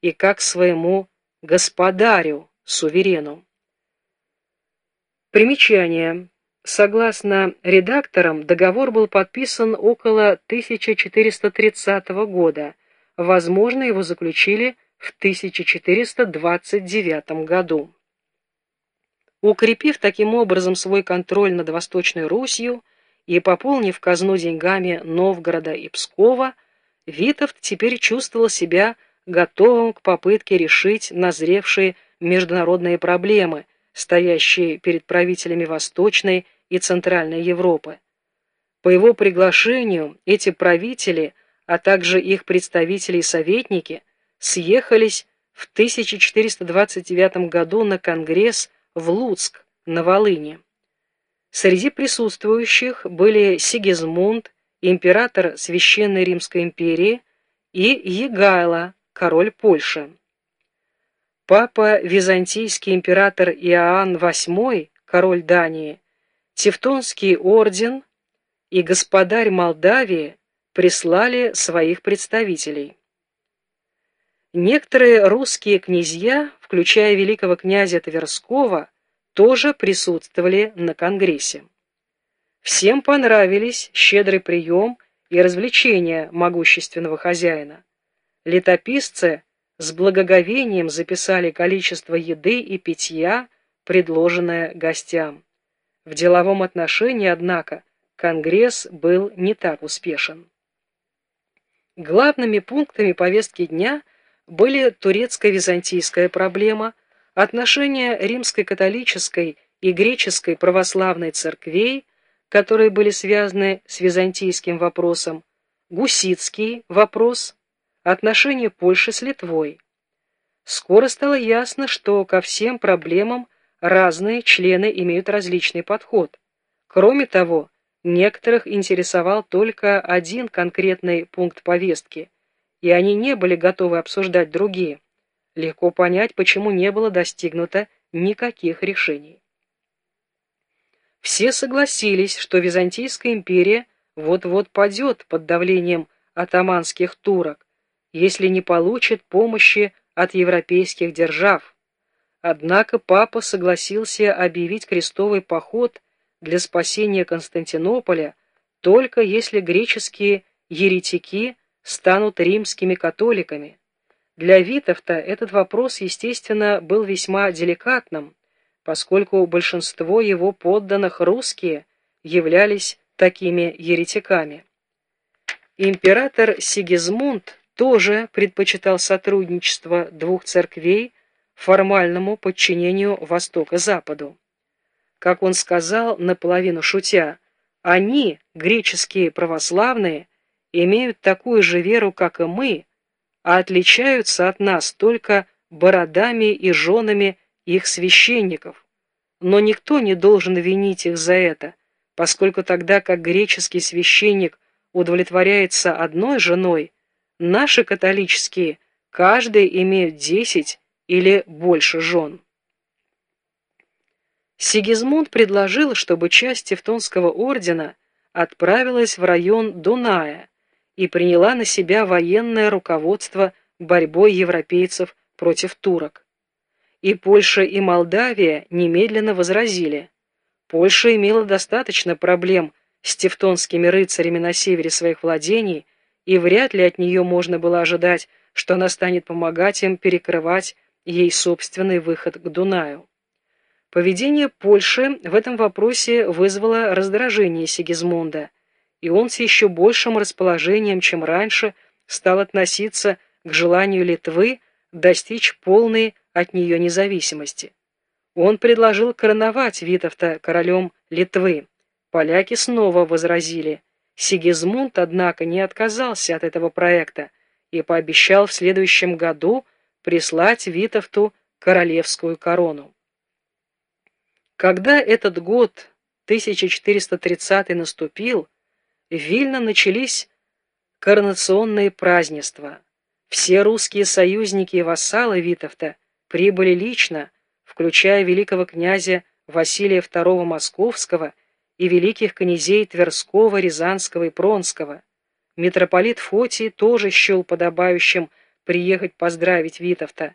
и как своему господарю, суверену. Примечание. Согласно редакторам, договор был подписан около 1430 года. Возможно, его заключили в 1429 году. Укрепив таким образом свой контроль над Восточной Русью и пополнив казну деньгами Новгорода и Пскова, Витовт теперь чувствовал себя готовым к попытке решить назревшие международные проблемы, стоящие перед правителями Восточной и Центральной Европы. По его приглашению эти правители, а также их представители и советники, съехались в 1429 году на Конгресс в Луцк, на Волыне. Среди присутствующих были Сигизмунд, император Священной Римской империи, и Егайло, король Польши. Папа Византийский император Иоанн VIII, король Дании, Тевтонский орден и господарь Молдавии прислали своих представителей. Некоторые русские князья, включая великого князя Тверского, тоже присутствовали на Конгрессе. Всем понравились щедрый прием и развлечения могущественного хозяина. Летописцы с благоговением записали количество еды и питья, предложенное гостям. В деловом отношении, однако, Конгресс был не так успешен. Главными пунктами повестки дня – были турецко-византийская проблема, отношения римской католической и греческой православной церквей, которые были связаны с византийским вопросом, гуситский вопрос, отношения Польши с Литвой. Скоро стало ясно, что ко всем проблемам разные члены имеют различный подход. Кроме того, некоторых интересовал только один конкретный пункт повестки – и они не были готовы обсуждать другие. Легко понять, почему не было достигнуто никаких решений. Все согласились, что Византийская империя вот-вот падет под давлением атаманских турок, если не получит помощи от европейских держав. Однако папа согласился объявить крестовый поход для спасения Константинополя только если греческие еретики станут римскими католиками. Для Витовта этот вопрос, естественно, был весьма деликатным, поскольку большинство его подданных русские являлись такими еретиками. Император Сигизмунд тоже предпочитал сотрудничество двух церквей формальному подчинению Востока-Западу. Как он сказал, наполовину шутя, они, греческие православные, имеют такую же веру, как и мы, а отличаются от нас только бородами и женами их священников. Но никто не должен винить их за это, поскольку тогда как греческий священник удовлетворяется одной женой, наши католические каждый имеют десять или больше жен. Сигизмунд предложил, чтобы часть Тевтонского ордена отправилась в район Дуная, и приняла на себя военное руководство борьбой европейцев против турок. И Польша, и Молдавия немедленно возразили. Польша имела достаточно проблем с тевтонскими рыцарями на севере своих владений, и вряд ли от нее можно было ожидать, что она станет помогать им перекрывать ей собственный выход к Дунаю. Поведение Польши в этом вопросе вызвало раздражение Сигизмунда – и он с еще большим расположением, чем раньше, стал относиться к желанию Литвы достичь полной от нее независимости. Он предложил короновать Витовта королем Литвы. Поляки снова возразили. Сигизмунд, однако, не отказался от этого проекта и пообещал в следующем году прислать Витовту королевскую корону. Когда этот год, 1430 наступил, в Вильно начались коронационные празднества. Все русские союзники и вассалы Витовта прибыли лично, включая великого князя Василия II Московского и великих князей Тверского, Рязанского и Пронского. Митрополит Фотий тоже счел подобающим приехать поздравить Витовта.